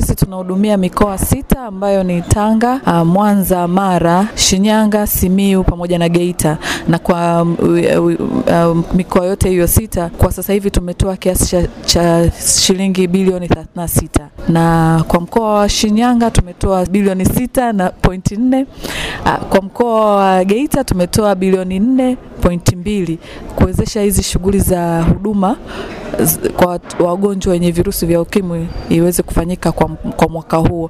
sisi tunahudumia mikoa sita ambayo ni Tanga, uh, Mwanza, Mara, Shinyanga, Simiu pamoja na Geita, na kwa uh, uh, mikoa yote hiyo sita kwa sasa hivi tumetoa kiasi cha, cha shilingi bilioni 36 na kwa mkoa wa Shinyanga tumetoa bilioni sita na pointi nne. Kwa mkoa wa Geita tumetoa bilioni nne pointi mbili kuwezesha hizi shughuli za huduma kwa wagonjwa wenye virusi vya ukimwi iweze kufanyika kwa, kwa mwaka huu.